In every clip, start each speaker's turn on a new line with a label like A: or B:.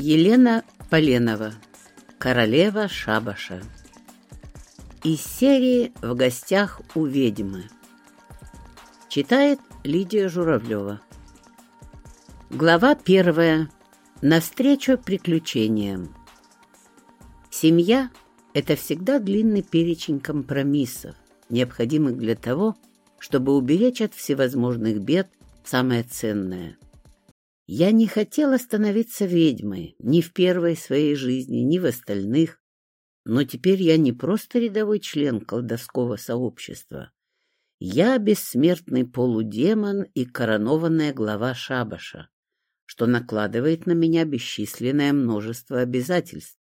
A: Елена Поленова. Королева Шабаша. Из серии «В гостях у ведьмы». Читает Лидия Журавлева. Глава первая. Навстречу приключениям. Семья – это всегда длинный перечень компромиссов, необходимых для того, чтобы уберечь от всевозможных бед самое ценное – я не хотела становиться ведьмой ни в первой своей жизни, ни в остальных, но теперь я не просто рядовой член колдовского сообщества. Я бессмертный полудемон и коронованная глава шабаша, что накладывает на меня бесчисленное множество обязательств.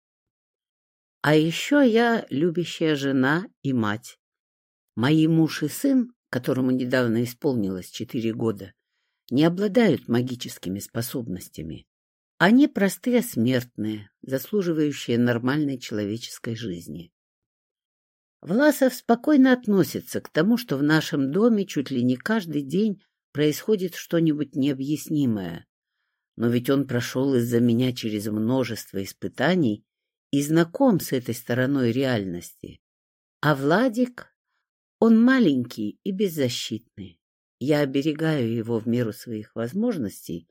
A: А еще я любящая жена и мать. Мои муж и сын, которому недавно исполнилось четыре года, не обладают магическими способностями. Они простые смертные, заслуживающие нормальной человеческой жизни. Власов спокойно относится к тому, что в нашем доме чуть ли не каждый день происходит что-нибудь необъяснимое. Но ведь он прошел из-за меня через множество испытаний и знаком с этой стороной реальности. А Владик, он маленький и беззащитный. Я оберегаю его в меру своих возможностей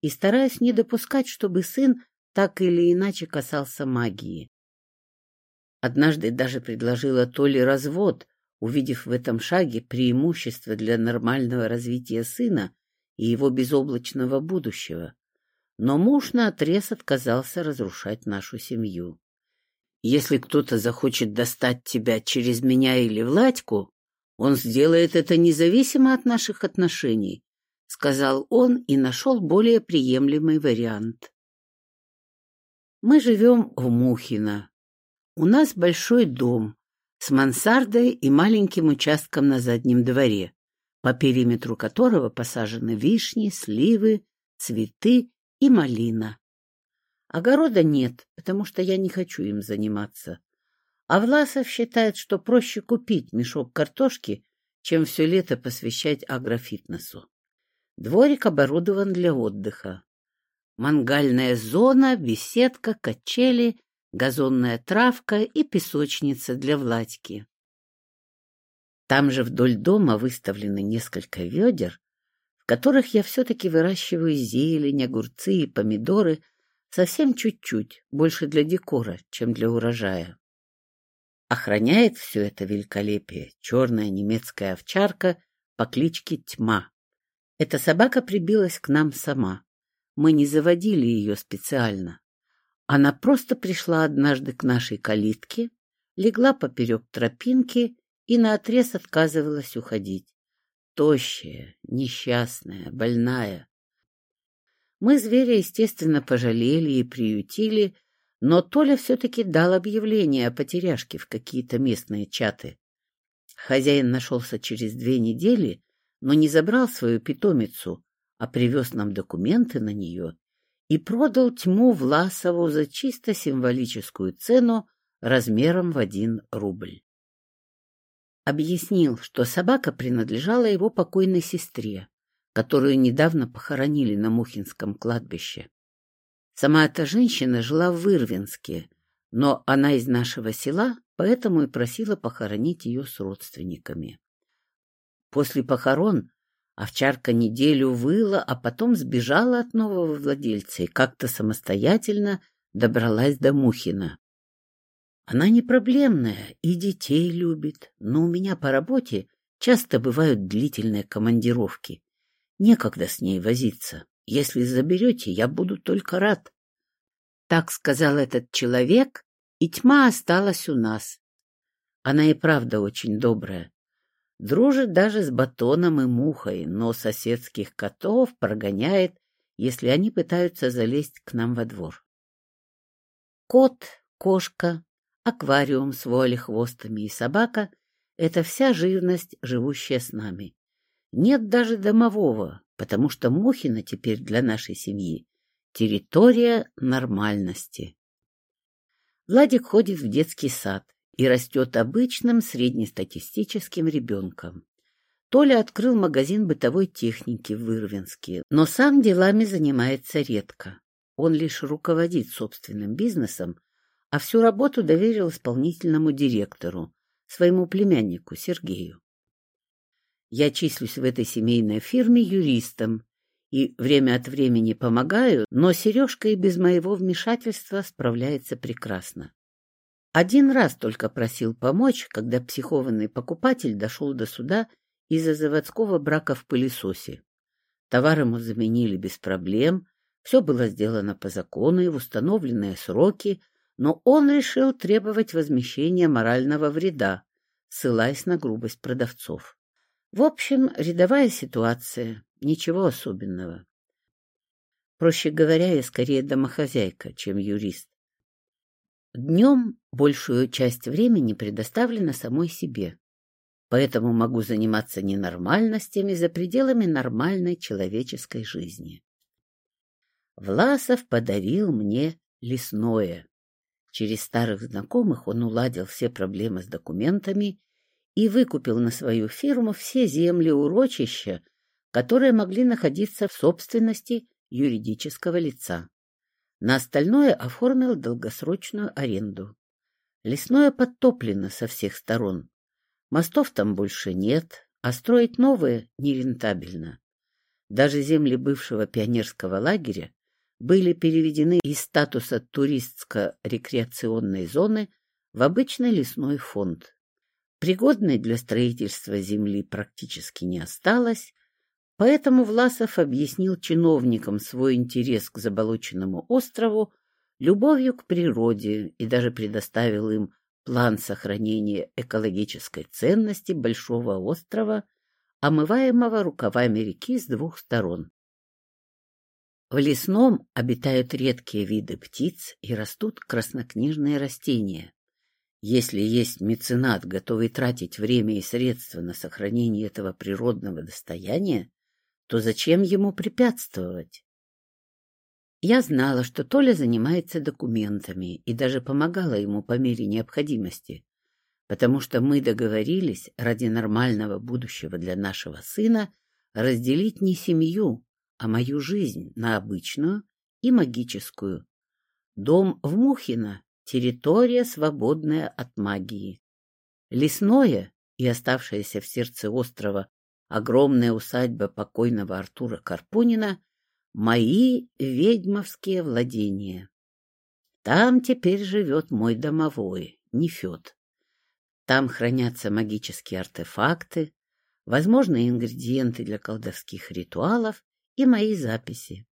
A: и стараюсь не допускать, чтобы сын так или иначе касался магии. Однажды даже предложила Толе развод, увидев в этом шаге преимущество для нормального развития сына и его безоблачного будущего. Но муж наотрез отказался разрушать нашу семью. Если кто-то захочет достать тебя через меня или Владьку, он сделает это независимо от наших отношений, — сказал он и нашел более приемлемый вариант. Мы живем в Мухино. У нас большой дом с мансардой и маленьким участком на заднем дворе, по периметру которого посажены вишни, сливы, цветы и малина. Огорода нет, потому что я не хочу им заниматься. А Власов считает, что проще купить мешок картошки, чем все лето посвящать агрофитнесу. Дворик оборудован для отдыха. Мангальная зона, беседка, качели, газонная травка и песочница для Владьки. Там же вдоль дома выставлены несколько ведер, в которых я все-таки выращиваю зелень, огурцы и помидоры совсем чуть-чуть, больше для декора, чем для урожая. Охраняет все это великолепие черная немецкая овчарка по кличке Тьма. Эта собака прибилась к нам сама. Мы не заводили ее специально. Она просто пришла однажды к нашей калитке, легла поперек тропинки и наотрез отказывалась уходить. Тощая, несчастная, больная. Мы зверя, естественно, пожалели и приютили, но Толя все-таки дал объявление о потеряшке в какие-то местные чаты. Хозяин нашелся через две недели, но не забрал свою питомицу, а привез нам документы на нее и продал тьму Власову за чисто символическую цену размером в один рубль. Объяснил, что собака принадлежала его покойной сестре, которую недавно похоронили на Мухинском кладбище. Сама эта женщина жила в Вырвинске, но она из нашего села, поэтому и просила похоронить ее с родственниками. После похорон овчарка неделю выла, а потом сбежала от нового владельца и как-то самостоятельно добралась до Мухина. Она не проблемная и детей любит, но у меня по работе часто бывают длительные командировки. Некогда с ней возиться. Если заберете, я буду только рад. Так сказал этот человек, и тьма осталась у нас. Она и правда очень добрая. Дружит даже с батоном и мухой, но соседских котов прогоняет, если они пытаются залезть к нам во двор. Кот, кошка, аквариум с волей-хвостами и собака — это вся живность, живущая с нами. Нет даже домового, потому что Мухина теперь для нашей семьи территория нормальности. Владик ходит в детский сад и растет обычным среднестатистическим ребенком. Толя открыл магазин бытовой техники в Ирвинске, но сам делами занимается редко. Он лишь руководит собственным бизнесом, а всю работу доверил исполнительному директору, своему племяннику Сергею. Я числюсь в этой семейной фирме юристом и время от времени помогаю, но Сережка и без моего вмешательства справляется прекрасно. Один раз только просил помочь, когда психованный покупатель дошел до суда из-за заводского брака в пылесосе. Товар ему заменили без проблем, все было сделано по закону и в установленные сроки, но он решил требовать возмещения морального вреда, ссылаясь на грубость продавцов. В общем, рядовая ситуация, ничего особенного. Проще говоря, я скорее домохозяйка, чем юрист. Днем большую часть времени предоставлена самой себе, поэтому могу заниматься ненормальностями за пределами нормальной человеческой жизни. Власов подарил мне лесное. Через старых знакомых он уладил все проблемы с документами и выкупил на свою фирму все земли урочища, которые могли находиться в собственности юридического лица. На остальное оформил долгосрочную аренду. Лесное подтоплено со всех сторон. Мостов там больше нет, а строить новые нерентабельно. Даже земли бывшего пионерского лагеря были переведены из статуса туристско-рекреационной зоны в обычный лесной фонд. Пригодной для строительства земли практически не осталось, Поэтому Власов объяснил чиновникам свой интерес к заболоченному острову любовью к природе и даже предоставил им план сохранения экологической ценности Большого острова, омываемого рукавами реки с двух сторон. В лесном обитают редкие виды птиц и растут краснокнижные растения. Если есть меценат, готовый тратить время и средства на сохранение этого природного достояния, то зачем ему препятствовать? Я знала, что Толя занимается документами и даже помогала ему по мере необходимости, потому что мы договорились ради нормального будущего для нашего сына разделить не семью, а мою жизнь на обычную и магическую. Дом в Мухино — территория, свободная от магии. Лесное и оставшееся в сердце острова огромная усадьба покойного Артура Карпунина — мои ведьмовские владения. Там теперь живет мой домовой, Нефед. Там хранятся магические артефакты, возможные ингредиенты для колдовских ритуалов и мои записи.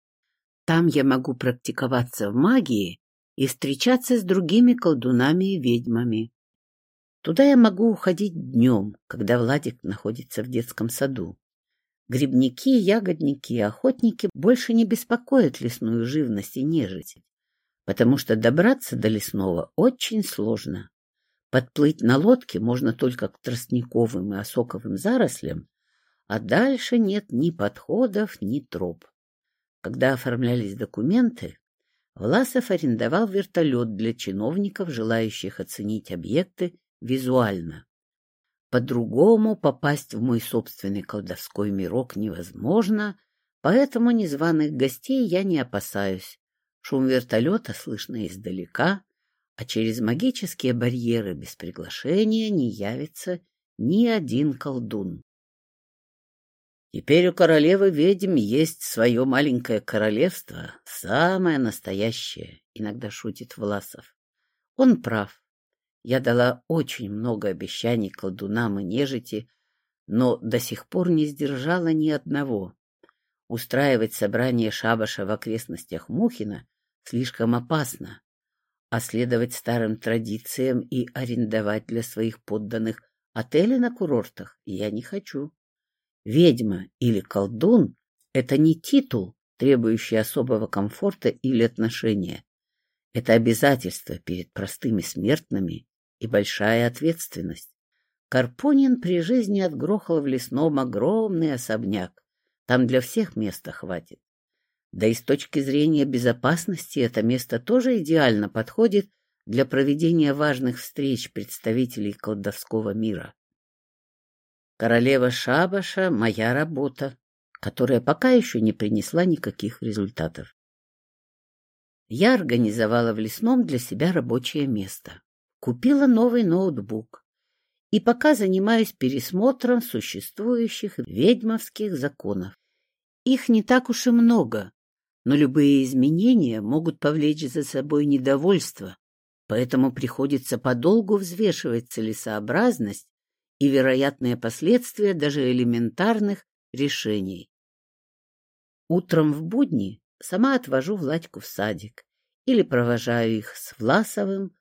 A: Там я могу практиковаться в магии и встречаться с другими колдунами и ведьмами. Туда я могу уходить днем, когда Владик находится в детском саду. Грибники, ягодники и охотники больше не беспокоят лесную живность и нежить, потому что добраться до лесного очень сложно. Подплыть на лодке можно только к тростниковым и осоковым зарослям, а дальше нет ни подходов, ни троп. Когда оформлялись документы, Власов арендовал вертолет для чиновников, желающих оценить объекты визуально. По-другому попасть в мой собственный колдовской мирок невозможно, поэтому незваных гостей я не опасаюсь. Шум вертолета слышно издалека, а через магические барьеры без приглашения не явится ни один колдун. Теперь у королевы ведьм есть свое маленькое королевство, самое настоящее, иногда шутит Власов. Он прав. Я дала очень много обещаний колдунам и нежити, но до сих пор не сдержала ни одного. Устраивать собрание шабаша в окрестностях Мухина слишком опасно, а следовать старым традициям и арендовать для своих подданных отели на курортах я не хочу. Ведьма или колдун — это не титул, требующий особого комфорта или отношения. Это обязательство перед простыми смертными и большая ответственность. Карпунин при жизни отгрохал в лесном огромный особняк. Там для всех места хватит. Да и с точки зрения безопасности это место тоже идеально подходит для проведения важных встреч представителей колдовского мира. Королева Шабаша — моя работа, которая пока еще не принесла никаких результатов. Я организовала в лесном для себя рабочее место. Купила новый ноутбук. И пока занимаюсь пересмотром существующих ведьмовских законов. Их не так уж и много, но любые изменения могут повлечь за собой недовольство, поэтому приходится подолгу взвешивать целесообразность и вероятные последствия даже элементарных решений. Утром в будни сама отвожу Владьку в садик или провожаю их с Власовым,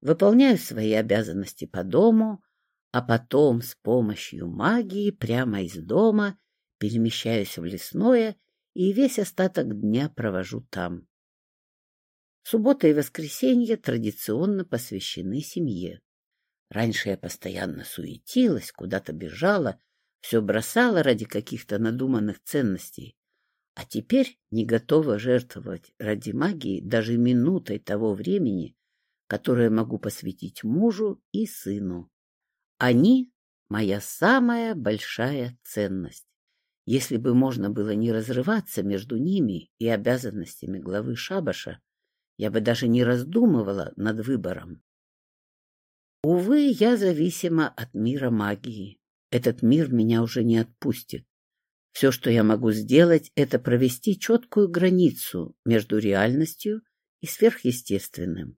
A: выполняю свои обязанности по дому, а потом с помощью магии прямо из дома перемещаюсь в лесное и весь остаток дня провожу там. Суббота и воскресенье традиционно посвящены семье. Раньше я постоянно суетилась, куда-то бежала, все бросала ради каких-то надуманных ценностей, а теперь не готова жертвовать ради магии даже минутой того времени, которое могу посвятить мужу и сыну. Они — моя самая большая ценность. Если бы можно было не разрываться между ними и обязанностями главы шабаша, я бы даже не раздумывала над выбором. Увы, я зависима от мира магии. Этот мир меня уже не отпустит. Все, что я могу сделать, это провести четкую границу между реальностью и сверхъестественным.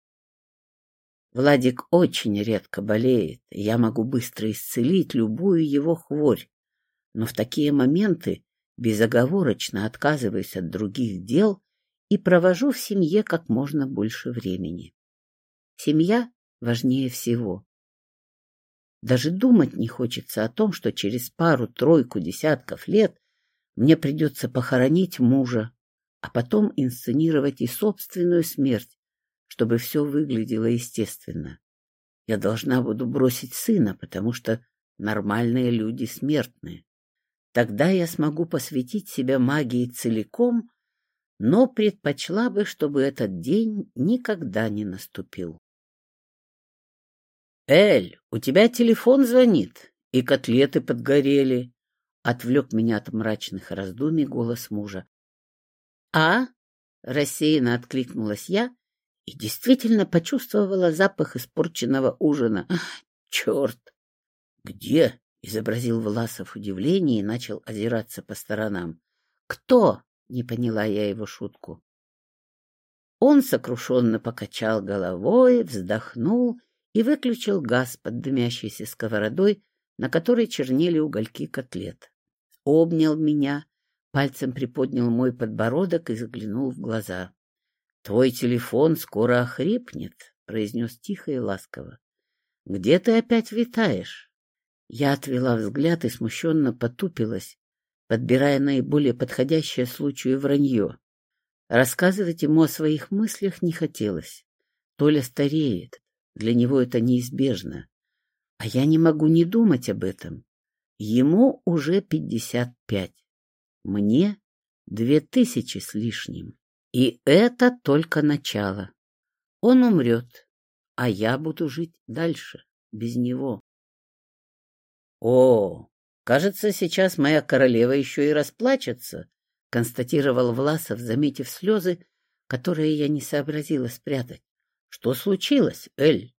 A: Владик очень редко болеет, я могу быстро исцелить любую его хворь, но в такие моменты безоговорочно отказываюсь от других дел и провожу в семье как можно больше времени. Семья важнее всего. Даже думать не хочется о том, что через пару-тройку десятков лет мне придется похоронить мужа, а потом инсценировать и собственную смерть, чтобы все выглядело естественно. Я должна буду бросить сына, потому что нормальные люди смертные. Тогда я смогу посвятить себя магии целиком, но предпочла бы, чтобы этот день никогда не наступил. «Эль, у тебя телефон звонит, и котлеты подгорели», — отвлек меня от мрачных раздумий голос мужа. «А?» — рассеянно откликнулась я и действительно почувствовала запах испорченного ужина. «Черт!» «Где?» — изобразил Власов удивление и начал озираться по сторонам. «Кто?» — не поняла я его шутку. Он сокрушенно покачал головой, вздохнул и выключил газ под дымящейся сковородой, на которой чернели угольки котлет. Обнял меня, пальцем приподнял мой подбородок и заглянул в глаза. — Твой телефон скоро охрипнет, — произнес тихо и ласково. — Где ты опять витаешь? Я отвела взгляд и смущенно потупилась, подбирая наиболее подходящее случаю вранье. Рассказывать ему о своих мыслях не хотелось. Толя стареет, для него это неизбежно. А я не могу не думать об этом. Ему уже пятьдесят пять. Мне две тысячи с лишним. И это только начало. Он умрет, а я буду жить дальше, без него. О, кажется, сейчас моя королева еще и расплачется, констатировал Власов, заметив слезы, которые я не сообразила спрятать. Что случилось, Эль?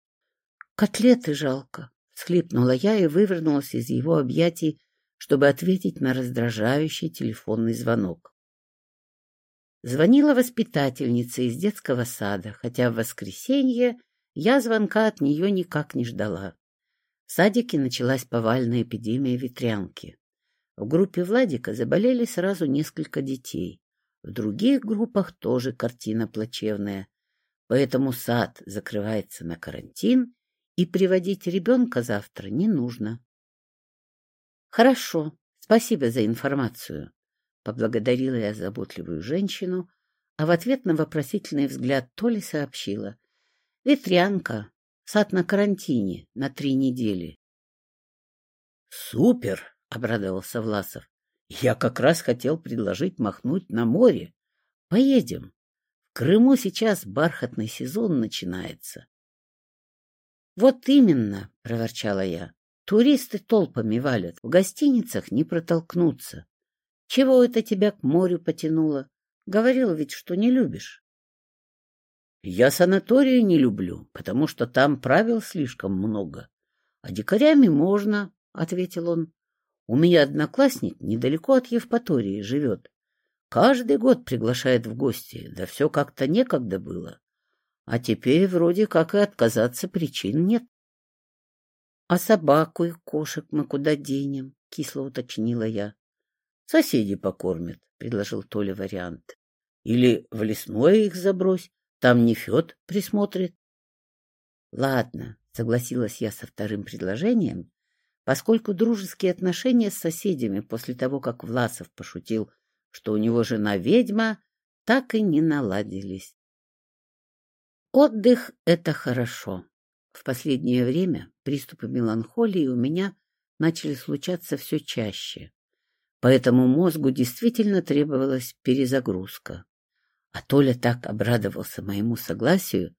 A: Котлеты жалко, схлипнула я и вывернулась из его объятий, чтобы ответить на раздражающий телефонный звонок. Звонила воспитательница из детского сада, хотя в воскресенье я звонка от нее никак не ждала. В садике началась повальная эпидемия ветрянки. В группе Владика заболели сразу несколько детей. В других группах тоже картина плачевная. Поэтому сад закрывается на карантин, и приводить ребенка завтра не нужно. Хорошо, спасибо за информацию. Поблагодарила я заботливую женщину, а в ответ на вопросительный взгляд Толи сообщила. Ветрянка, Сад на карантине на три недели. «Супер!» — обрадовался Власов. «Я как раз хотел предложить махнуть на море. Поедем. Крыму сейчас бархатный сезон начинается». «Вот именно!» — проворчала я. «Туристы толпами валят, в гостиницах не протолкнуться. Чего это тебя к морю потянуло? Говорил ведь, что не любишь». Я санатории не люблю, потому что там правил слишком много. А дикарями можно, — ответил он. У меня одноклассник недалеко от Евпатории живет. Каждый год приглашает в гости, да все как-то некогда было. А теперь вроде как и отказаться причин нет. — А собаку и кошек мы куда денем? — кисло уточнила я. — Соседи покормят, — предложил Толя вариант. — Или в лесное их забрось, там не Фед присмотрит. — Ладно, — согласилась я со вторым предложением, поскольку дружеские отношения с соседями после того, как Власов пошутил, что у него жена ведьма, так и не наладились. Отдых — это хорошо. В последнее время приступы меланхолии у меня начали случаться все чаще, поэтому мозгу действительно требовалась перезагрузка. А Толя так обрадовался моему согласию,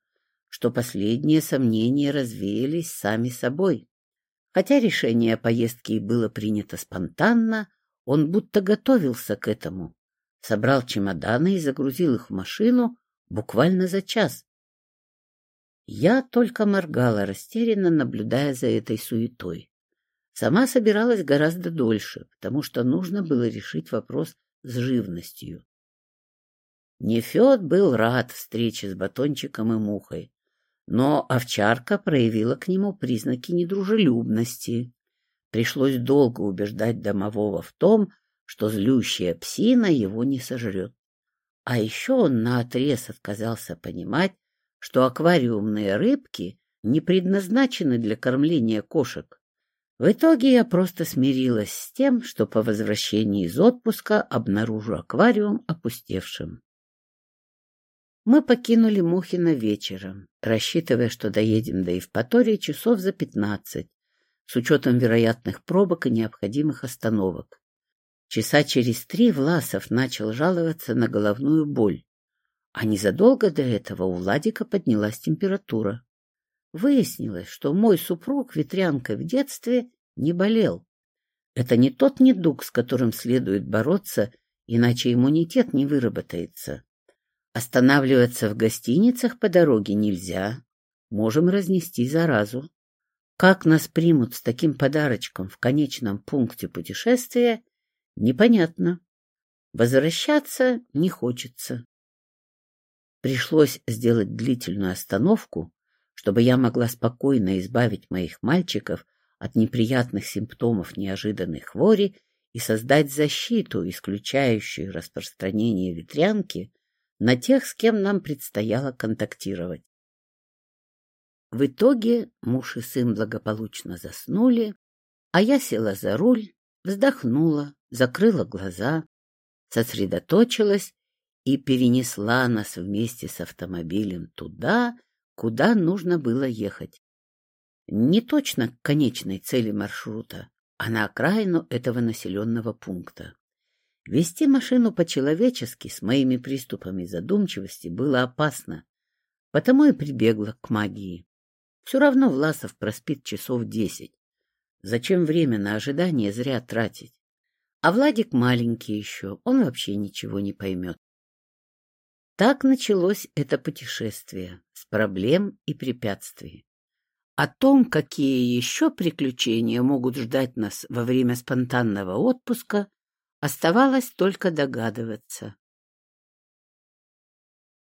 A: что последние сомнения развеялись сами собой. Хотя решение о поездке и было принято спонтанно, он будто готовился к этому. Собрал чемоданы и загрузил их в машину буквально за час. Я только моргала, растерянно наблюдая за этой суетой. Сама собиралась гораздо дольше, потому что нужно было решить вопрос с живностью. Нефед был рад встрече с батончиком и мухой, но овчарка проявила к нему признаки недружелюбности. Пришлось долго убеждать домового в том, что злющая псина его не сожрет. А еще он наотрез отказался понимать, что аквариумные рыбки не предназначены для кормления кошек. В итоге я просто смирилась с тем, что по возвращении из отпуска обнаружу аквариум опустевшим. Мы покинули Мухино вечером, рассчитывая, что доедем до Евпатории часов за пятнадцать, с учетом вероятных пробок и необходимых остановок. Часа через три Власов начал жаловаться на головную боль. А незадолго до этого у Владика поднялась температура. Выяснилось, что мой супруг ветрянкой в детстве не болел. Это не тот недуг, с которым следует бороться, иначе иммунитет не выработается. Останавливаться в гостиницах по дороге нельзя. Можем разнести заразу. Как нас примут с таким подарочком в конечном пункте путешествия, непонятно. Возвращаться не хочется. Пришлось сделать длительную остановку, чтобы я могла спокойно избавить моих мальчиков от неприятных симптомов неожиданной хвори и создать защиту, исключающую распространение ветрянки на тех, с кем нам предстояло контактировать. В итоге муж и сын благополучно заснули, а я села за руль, вздохнула, закрыла глаза, сосредоточилась и перенесла нас вместе с автомобилем туда, куда нужно было ехать. Не точно к конечной цели маршрута, а на окраину этого населенного пункта. Вести машину по-человечески с моими приступами задумчивости было опасно, потому и прибегла к магии. Все равно Власов проспит часов десять. Зачем время на ожидание зря тратить? А Владик маленький еще, он вообще ничего не поймет. Так началось это путешествие с проблем и препятствий. О том, какие еще приключения могут ждать нас во время спонтанного отпуска, оставалось только догадываться.